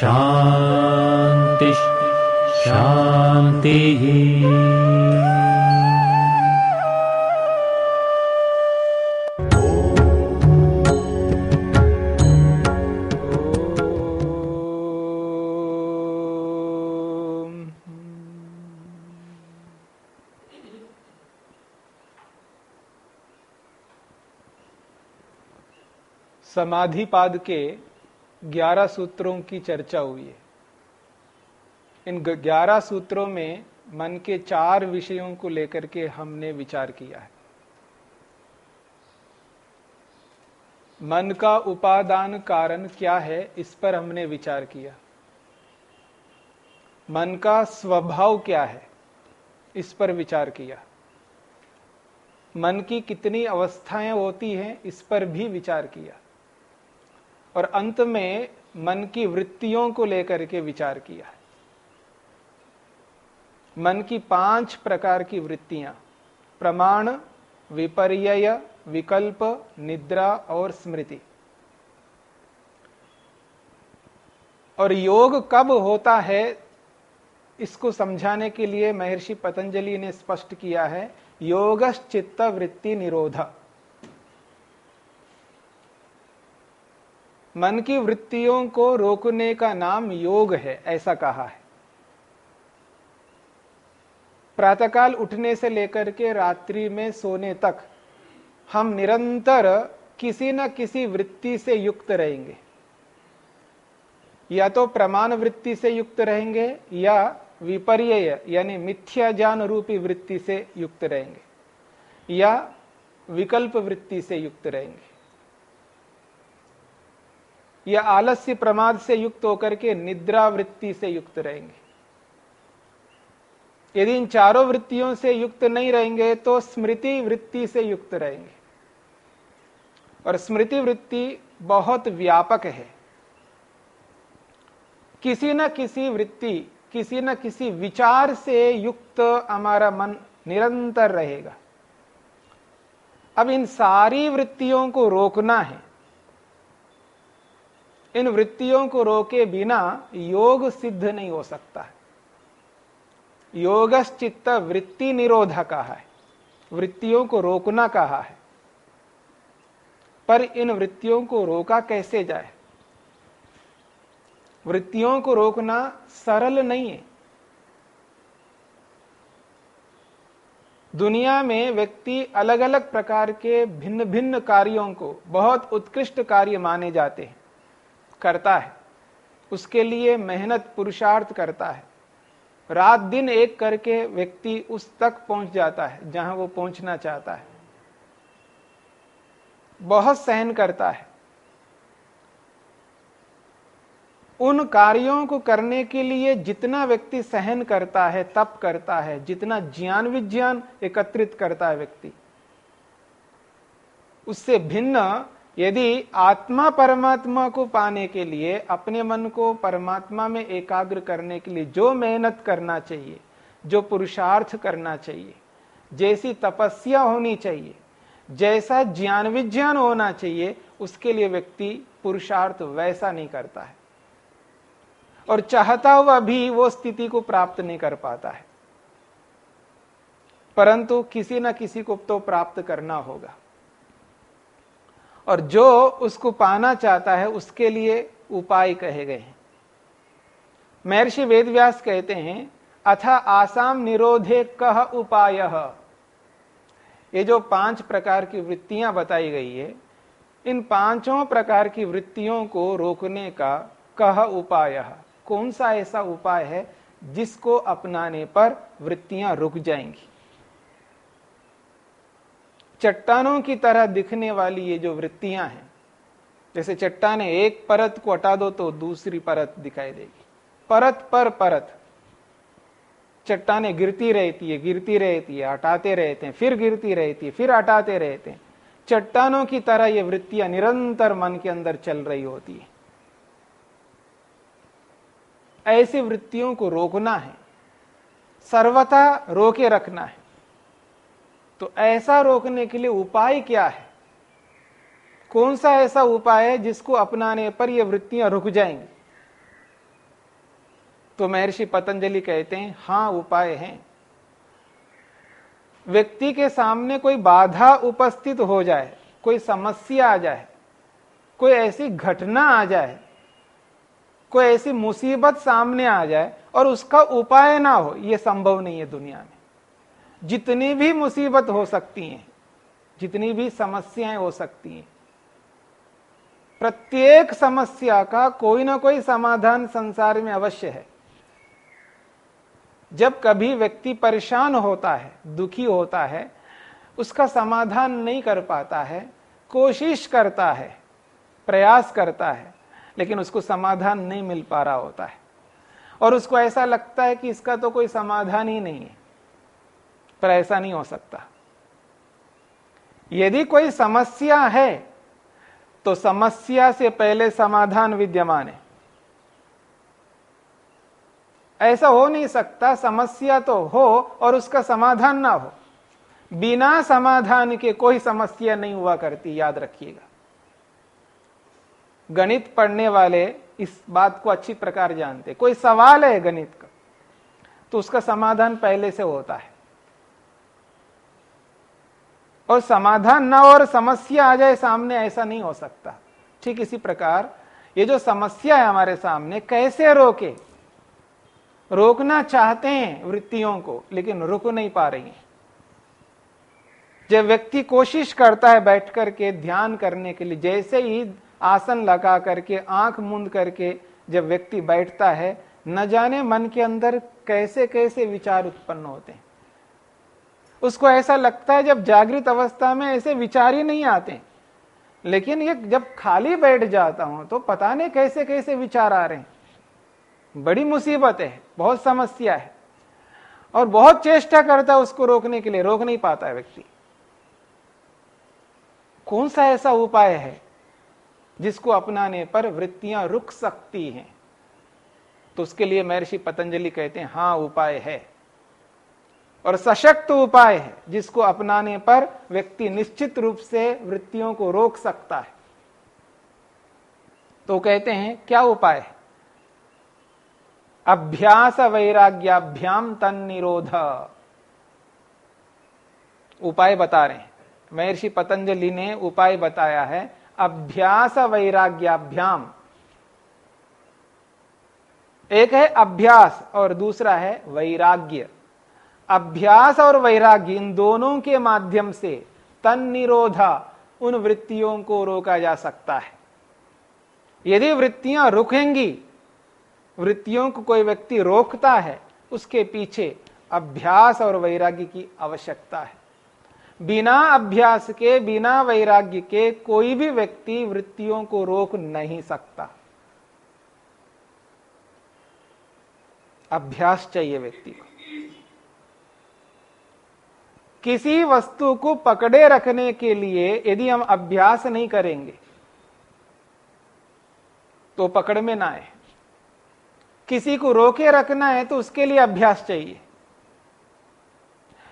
शान्तिः शान्तिः समाधिपाद के ग्यारह सूत्रों की चर्चा हुई है। इन ग्यारह सूत्रों में मन के चार विषयों को लेकर के हमने विचार किया है। मन का उपादान कारण क्या है, इस पर हमने विचार किया। मन का स्वभाव क्या है, इस पर विचार किया। मन की कितनी अवस्थाएँ होती हैं, इस पर भी विचार किया। और अंत में मन की वृत्तियों को लेकर के विचार किया है। मन की पाँच प्रकार की वृत्तियाँ, प्रमाण विपर्य विकल्प, निद्रा और स्मृति। और योग कब होता है, इसको समझाने के लिए महर्षि पतंजलि ने स्पष्ट किया है योग चित्त वृत्ति निरोध। मन की वृत्तियों को रोकने का नाम योग है, ऐसा कहा है। प्रातःकाल उठने से लेकर के रात्रि में सोने तक हम निरंतर किसी न किसी वृत्ति से युक्त रहेंगे। या तो प्रमाण वृत्ति से युक्त रहेंगे या विपर्य यानी मिथ्या ज्ञान रूपी वृत्ति से युक्त रहेंगे या विकल्प वृत्ति से युक्त रहेंगे। या आलस्य प्रमाद से युक्त होकर के निद्रा वृत्ति से युक्त रहेंगे। यदि इन चारों वृत्तियों से युक्त नहीं रहेंगे तो स्मृति वृत्ति से युक्त रहेंगे। और स्मृति वृत्ति बहुत व्यापक है। किसी न किसी वृत्ति, किसी न किसी विचार से युक्त हमारा मन निरंतर रहेगा। अब इन सारी वृत्तियों को रोकना है। इन वृत्तियों को रोके बिना योग सिद्ध नहीं हो सकता है। योगश्चित्त वृत्ति निरोध कहा है। वृत्तियों को रोकना कहा है। पर इन वृत्तियों को रोका कैसे जाए? वृत्तियों को रोकना सरल नहीं है। दुनिया में व्यक्ति अलग अलग प्रकार के भिन्न भिन्न कार्यों को बहुत उत्कृष्ट कार्य माने जाते हैं। करता है। उसके लिए मेहनत पुरुषार्थ करता है। रात दिन एक करके व्यक्ति उस तक पहुँच जाता है, जहाँ वो पहुँचना चाहता है। बहुत सहन करता है। उन कार्यों को करने के लिए जितना व्यक्ति सहन करता है, तप करता है, जितना ज्ञान विज्ञान एकत्रित करता है व्यक्ति, उससे भिन्न यदि आत्मा परमात्मा को पाने के लिए, अपने मन को परमात्मा में एकाग्र करने के लिए जो मेहनत करना चाहिए, जो पुरुषार्थ करना चाहिए, जैसी तपस्या होनी चाहिए, जैसा ज्ञान विज्ञान होना चाहिए, उसके लिए व्यक्ति पुरुषार्थ वैसा नहीं करता है। और चाहता हुआ भी वो स्थिति को प्राप्त नहीं कर पाता है। परंतु किसी न किसी को तो प्राप्त करना होगा। और जो उसको पाना चाहता है, उसके लिए उपाय कहे गए हैं। महर्षि वेदव्यास कहते हैं, अथा आसाम निरोधे कह उपाय। ये जो पाँच प्रकार की वृत्तियाँ बताई गई है, इन पाँचों प्रकार की वृत्तियों को रोकने का कह उपाय। कौन सा ऐसा उपाय है जिसको अपनाने पर वृत्तियाँ रुक जाएँगी? चट्टानों की तरह दिखने वाली ये जो वृत्तियाँ हैं, जैसे चट्टाने एक परत को हटा दो तो दूसरी परत दिखाई देगी। परत पर परत। चट्टाने गिरती रहती है, गिरती रहती है, हटाते रहते हैं, फिर गिरती रहती है, फिर हटाते रहते हैं। चट्टानों की तरह ये वृत्तियाँ निरंतर मन के अंदर चल रही होती है। ऐसी वृत्तियों को रोकना है, सर्वथा रोके रखना है। तो ऐसा रोकने के लिए उपाय क्या है? कौन सा ऐसा उपाय है जिसको अपनाने पर ये वृत्तियाँ रुक जाएँगी? तो महर्षि पतंजलि कहते हैं, हाँ, उपाय है। व्यक्ति के सामने कोई बाधा उपस्थित हो जाए, कोई समस्या आ जाए, कोई ऐसी घटना आ जाए, कोई ऐसी मुसीबत सामने आ जाए और उसका उपाय ना हो यह संभव नहीं है दुनिया में। जितनी भी मुसीबत हो सकती हैं, जितनी भी समस्याएँ हो सकती हैं, प्रत्येक समस्या का कोई ना कोई समाधान संसार में अवश्य है। जब कभी व्यक्ति परेशान होता है, दुखी होता है, उसका समाधान नहीं कर पाता है, कोशिश करता है, प्रयास करता है, लेकिन उसको समाधान नहीं मिल पा रहा होता है। और उसको ऐसा लगता है कि इसका तो कोई समाधान ही नहीं है। पर ऐसा नहीं हो सकता। यदि कोई समस्या है तो समस्या से पहले समाधान विद्यमान है। ऐसा हो नहीं सकता, समस्या तो हो और उसका समाधान ना हो। बिना समाधान के कोई समस्या नहीं हुआ करती, याद रखिएगा। गणित पढ़ने वाले इस बात को अच्छी प्रकार जानते कोई सवाल है गणित का तो उसका समाधान पहले से होता है। और समाधान ना और समस्या आ जाए सामने, ऐसा नहीं हो सकता। ठीक इसी प्रकार, ये जो समस्या है हमारे सामने, कैसे रोके? रोकना चाहते हैं वृत्तियों को, लेकिन रुक नहीं पा रही हैं। जब व्यक्ति कोशिश करता है बैठ करके ध्यान करने के लिए, जैसे ही आसन लगा करके, आँख मूंद करके जब व्यक्ति बैठता है, न जाने मन के अंदर कैसे कैसे विचार उत्पन्न होते हैं। उसको ऐसा लगता है जब जागृत अवस्था में ऐसे विचार ही नहीं आते लेकिन ये जब खाली बैठ जाता हूँ तो पता नहीं कैसे कैसे विचार आ रहे हैं। बड़ी मुसीबत है, बहुत समस्या है। और बहुत चेष्टा करता है उसको रोकने के लिए, रोक नहीं पाता है व्यक्ति। कौन सा ऐसा उपाय है जिसको अपनाने पर वृत्तियाँ रुक सकती हैं? तो उसके लिए महर्षि पतंजलि कहते हैं, हाँ, उपाय है। और सशक्त उपाय है जिसको अपनाने पर व्यक्ति निश्चित रूप से वृत्तियों को रोक सकता है। तो कहते हैं, क्या उपाय है? अभ्यास वैराग्याभ्याम तन निरोध उपाय बता रहे हैं। महर्षि पतंजलि ने उपाय बताया है, अभ्यास वैराग्याभ्याम। एक है अभ्यास और दूसरा है वैराग्य। अभ्यास और वैराग्य इन दोनों के माध्यम से तन निरोधा उन वृत्तियों को रोका जा सकता है। यदि वृत्तियाँ रुकेंगी, वृत्तियों को कोई व्यक्ति रोकता है, उसके पीछे अभ्यास और वैराग्य की आवश्यकता है। बिना अभ्यास के, बिना वैराग्य के कोई भी व्यक्ति वृत्तियों को रोक नहीं सकता। अभ्यास चाहिए व्यक्ति को। किसी वस्तु को पकड़े रखने के लिए यदि हम अभ्यास नहीं करेंगे तो पकड़ में ना आए। किसी को रोके रखना है तो उसके लिए अभ्यास चाहिए।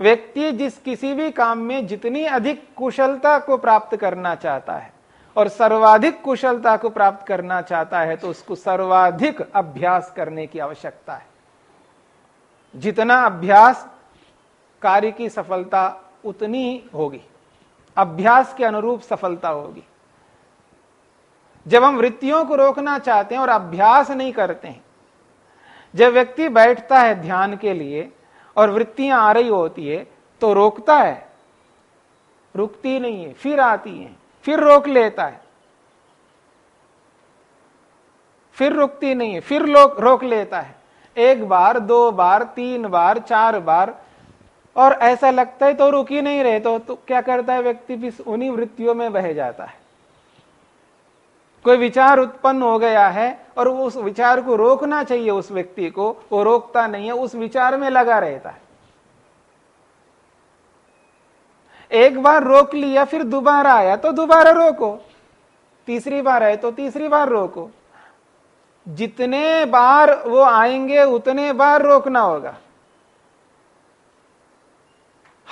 व्यक्ति जिस किसी भी काम में जितनी अधिक कुशलता को प्राप्त करना चाहता है और सर्वाधिक कुशलता को प्राप्त करना चाहता है तो उसको सर्वाधिक अभ्यास करने की आवश्यकता है। जितना अभ्यास कार्य की सफलता उतनी होगी। अभ्यास के अनुरूप सफलता होगी। जब हम वृत्तियों को रोकना चाहते हैं और अभ्यास नहीं करते हैं, जब व्यक्ति बैठता है ध्यान के लिए और वृत्तियाँ आ रही होती है तो रोकता है। रुकती नहीं है, फिर आती है, फिर रोक लेता है। फिर रुकती नहीं है, फिर रोक लेता है। एक बार, दो बार, तीन बार, चार बार और ऐसा लगता है तो रुक ही नहीं रहे तो, तो क्या करता है व्यक्ति? भी उन्हीं वृत्तियों में बह जाता है। कोई विचार उत्पन्न हो गया है और उस विचार को रोकना चाहिए उस व्यक्ति को वो रोकता नहीं है उस विचार में लगा रहता है। एक बार रोक लिया फिर दोबारा आया तो दोबारा रोको। तीसरी बार आए तो तीसरी बार रोको। जितने बार वो आएँगे उतने बार रोकना होगा।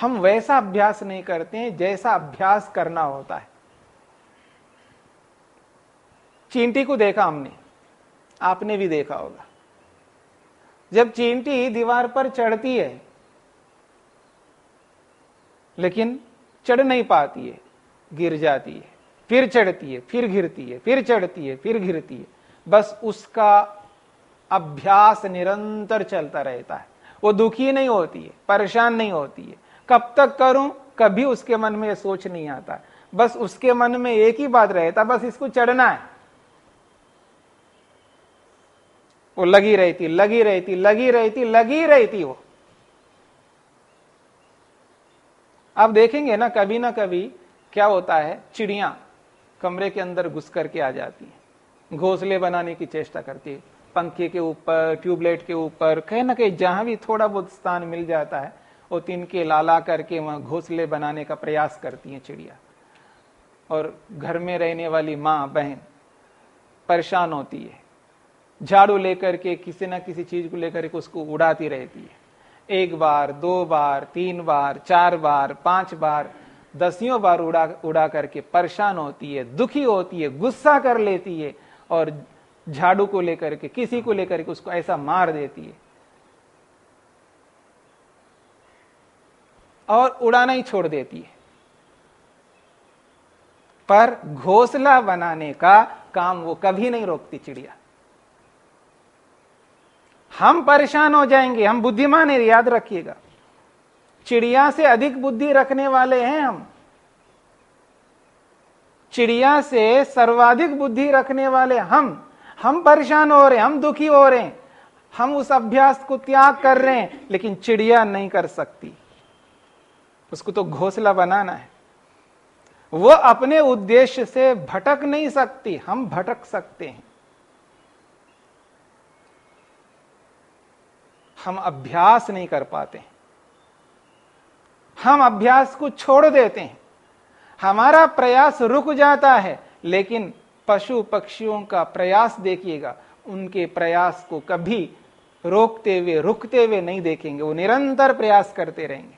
हम वैसा अभ्यास नहीं करते हैं जैसा अभ्यास करना होता है। चींटी को देखा हमने, आपने भी देखा होगा। जब चींटी दीवार पर चढ़ती है, लेकिन चढ़ नहीं पाती है, गिर जाती है, फिर चढ़ती है, फिर गिरती है, फिर चढ़ती है, फिर गिरती है, बस उसका अभ्यास निरंतर चलता रहता है। वो दुखी नहीं होती है, परेशान नहीं होती है कब तक करूँ, कभी उसके मन में सोच नहीं आता। बस उसके मन में एक ही बात रहता, बस इसको चढ़ना है। वो लगी रहती लगी रहती लगी रहती लगी रहती वो। आप देखेंगे ना, कभी ना कभी क्या होता है, चिड़िया कमरे के अंदर घुस करके आ जाती है। घोंसले बनाने की चेष्टा करती है। पंखे के ऊपर, ट्यूबलाइट के ऊपर, कहीं ना कहीं जहाँ भी थोड़ा बहुत स्थान मिल जाता है वो तिनके लाला करके वहाँ घोंसले बनाने का प्रयास करती हैं चिड़िया। और घर में रहने वाली माँ, बहन परेशान होती है। झाड़ू लेकर के किसी ना किसी चीज़ को लेकर के उसको उड़ाती रहती है। एक बार, दो बार, तीन बार, चार बार, पाँच बार, दसियों बार उड़ा उड़ा करके परेशान होती है, दुखी होती है, गुस्सा कर लेती है और झाड़ू को लेकर के, किसी को लेकर के उसको ऐसा मार देती है। और उड़ाना ही छोड़ देती है। पर घोसला बनाने का काम वो कभी नहीं रोकती चिड़िया। हम परेशान हो जाएँगे, हम बुद्धिमान है, याद रखिएगा। चिड़िया से अधिक बुद्धि रखने वाले हैं हम। चिड़िया से सर्वाधिक बुद्धि रखने वाले हम। हम परेशान हो रहे हम दुखी हो रहे हैं। हम उस अभ्यास को त्याग कर रहे हैं, लेकिन चिड़िया नहीं कर सकती। उसको तो घोसला बनाना है। वो अपने उद्देश्य से भटक नहीं सकती, हम भटक सकते हैं। हम अभ्यास नहीं कर पाते हम अभ्यास को छोड़ देते हैं। हमारा प्रयास रुक जाता है, लेकिन पशु पक्षियों का प्रयास देखिएगा, उनके प्रयास को कभी रोकते हुए, रुकते हुए नहीं देखेंगे। वो निरंतर प्रयास करते रहेंगे।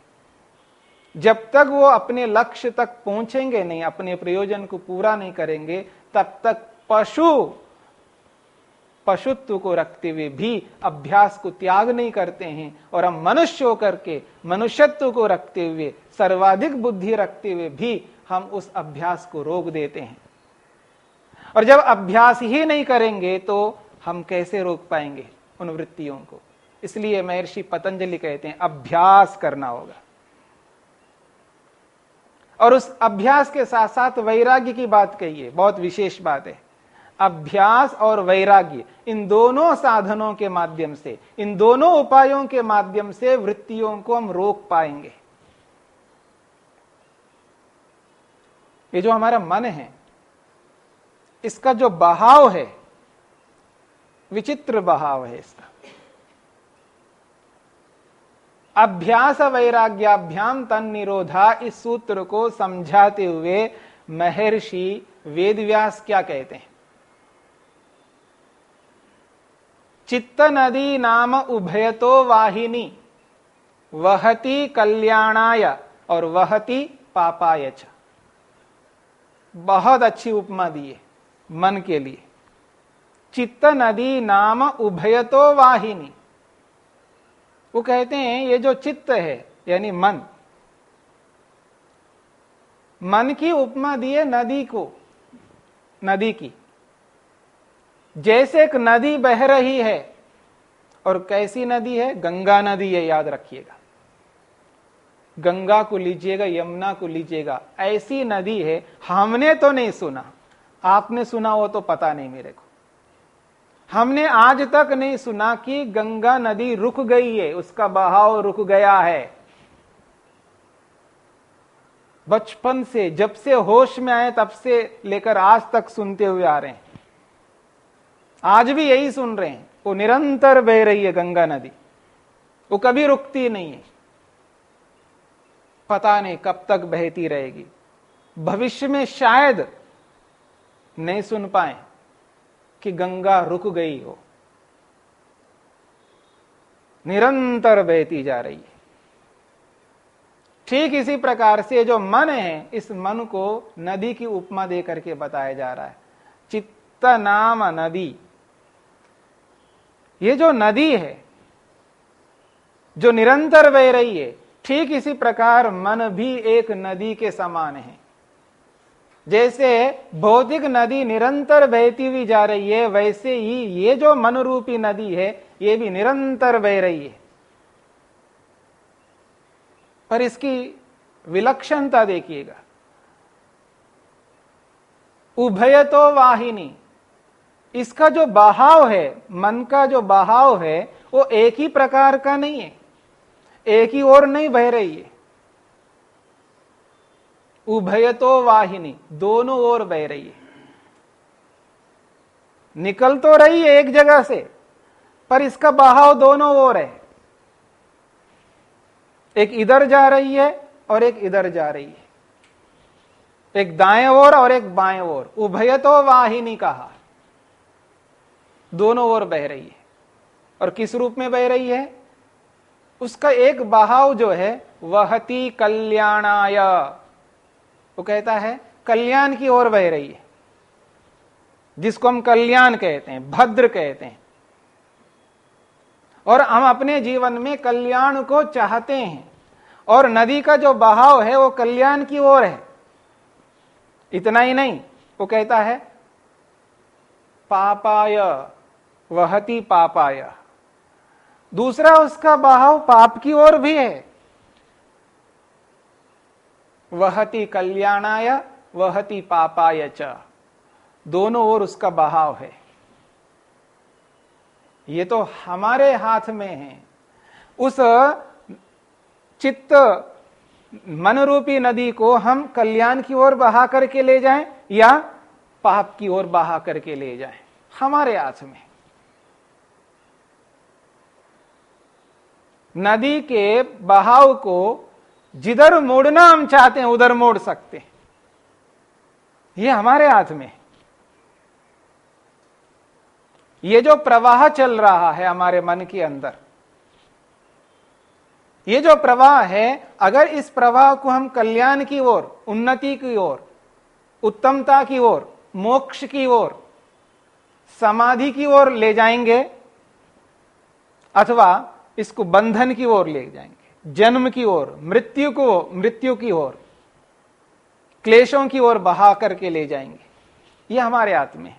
जब तक वो अपने लक्ष्य तक पहुँचेंगे नहीं, अपने प्रयोजन को पूरा नहीं करेंगे, तब तक पशु, पशुत्व को रखते हुए भी अभ्यास को त्याग नहीं करते हैं और हम मनुष्य होकर के मनुष्यत्व को रखते हुए, सर्वाधिक बुद्धि रखते हुए भी हम उस अभ्यास को रोक देते हैं। और जब अभ्यास ही नहीं करेंगे तो हम कैसे रोक पाएँगे उन वृत्तियों को? इसलिए महर्षि पतंजलि कहते हैं, अभ्यास करना होगा। और उस अभ्यास के साथ साथ वैराग्य की बात कही है, बहुत विशेष बात है। अभ्यास और वैराग्य, इन दोनों साधनों के माध्यम से, इन दोनों उपायों के माध्यम से वृत्तियों को हम रोक पाएँगे। ये जो हमारा मन है, इसका जो बहाव है, विचित्र बहाव है इसका। अभ्यास वैराग्याभ्याम तन निरोधा इस सूत्र को समझाते हुए महर्षि वेदव्यास क्या कहते हैं? चित्त नदी नाम उभयतो वाहिनी, वहती कल्याणाय और वहती पापाय च। बहुत अच्छी उपमा दी है, मन के लिए। चित्त नदी नाम उभयतो वाहिनी वो कहते हैं, ये जो चित्त है, यानी मन मन की उपमा दी है नदी को, नदी की। जैसे एक नदी बह रही है, और कैसी नदी है? गंगा नदी है, याद रखिएगा। गंगा को लीजिएगा, यमुना को लीजिएगा, ऐसी नदी है, हमने तो नहीं सुना। आपने सुना हो तो पता नहीं मेरे को। हमने आज तक नहीं सुना कि गंगा नदी रुक गई है, उसका बहाव रुक गया है। बचपन से, जब से होश में आए, तब से लेकर आज तक सुनते हुए आ रहे हैं। आज भी यही सुन रहे हैं, वो निरंतर बह रही है गंगा नदी। वो कभी रुकती नहीं है। पता नहीं कब तक बहती रहेगी। भविष्य में शायद नहीं सुन पाए। कि गंगा रुक गई हो। निरंतर बहती जा रही है। ठीक इसी प्रकार से जो मन है, इस मन को नदी की उपमा दे करके बताया जा रहा है। चित्त नाम नदी। ये जो नदी है, जो निरंतर बह रही है, ठीक इसी प्रकार मन भी एक नदी के समान है। जैसे भौतिक नदी निरंतर बहती हुई जा रही है, वैसे ही ये जो मन रूपी नदी है, ये भी निरंतर बह रही है। पर इसकी विलक्षणता देखिएगा। उभय तो वाहिनी, इसका जो बहाव है, मन का जो बहाव है, वो एक ही प्रकार का नहीं है। एक ही ओर नहीं बह रही है। उभय तो वाहिनी, दोनों ओर बह रही है। निकल तो रही है एक जगह से, पर इसका बहाव दोनों ओर है। एक इधर जा रही है और एक इधर जा रही है। एक दाएँ ओर और एक बाएँ ओर उभय तो वाहिनी कहा। दोनों ओर बह रही है। और किस रूप में बह रही है? उसका एक बहाव जो है, वहती कल्याणाय। वो कहता है, कल्याण की ओर बह रही है। जिसको हम कल्याण कहते हैं, भद्र कहते हैं। और हम अपने जीवन में कल्याण को चाहते हैं। और नदी का जो बहाव है, वो कल्याण की ओर है। इतना ही नहीं, वो कहता है, पापाय, वहती पापाय। दूसरा उसका बहाव पाप की ओर भी है। वहती कल्याणाय, वहती पापाय च। दोनों ओर उसका बहाव है। ये तो हमारे हाथ में है। उस चित्त मन रूपी नदी को हम कल्याण की ओर बहा करके ले जाएँ या पाप की ओर बहा करके ले जाएँ? हमारे हाथ में। नदी के बहाव को जिधर मोड़ना हम चाहते हैं, उधर मोड़ सकते हैं। ये हमारे हाथ में ये जो प्रवाह चल रहा है हमारे मन के अंदर, ये जो प्रवाह है, अगर इस प्रवाह को हम कल्याण की ओर, उन्नति की ओर, उत्तमता की ओर, मोक्ष की ओर, समाधि की ओर ले जाएँगे, अथवा इसको बंधन की ओर ले जाएँगे। जन्म की ओर, मृत्यु को, मृत्यु की ओर, क्लेशों की ओर बहा करके ले जाएँगे। यह हमारे हाथ में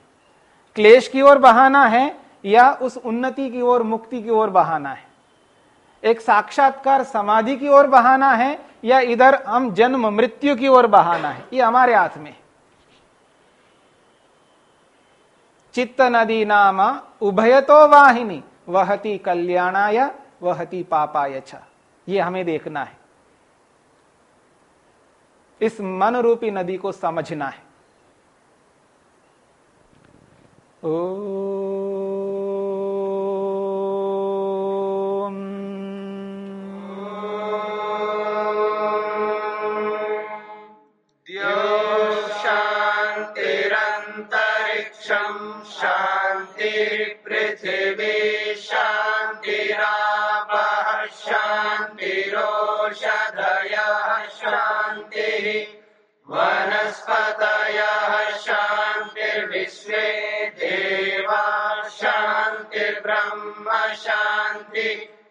क्लेश की ओर बहाना है या उस उन्नति की ओर, मुक्ति की ओर बहाना है? एक साक्षात्कार समाधि की ओर बहाना है या इधर हम जन्म, मृत्यु की ओर बहाना है? ये हमारे हाथ में चित्त नदी नाम उभय तो वाहिनी, वहती कल्याणाय, वहती पापाय छ ये हमें देखना है। इस मन रूपी नदी को समझना है। ओ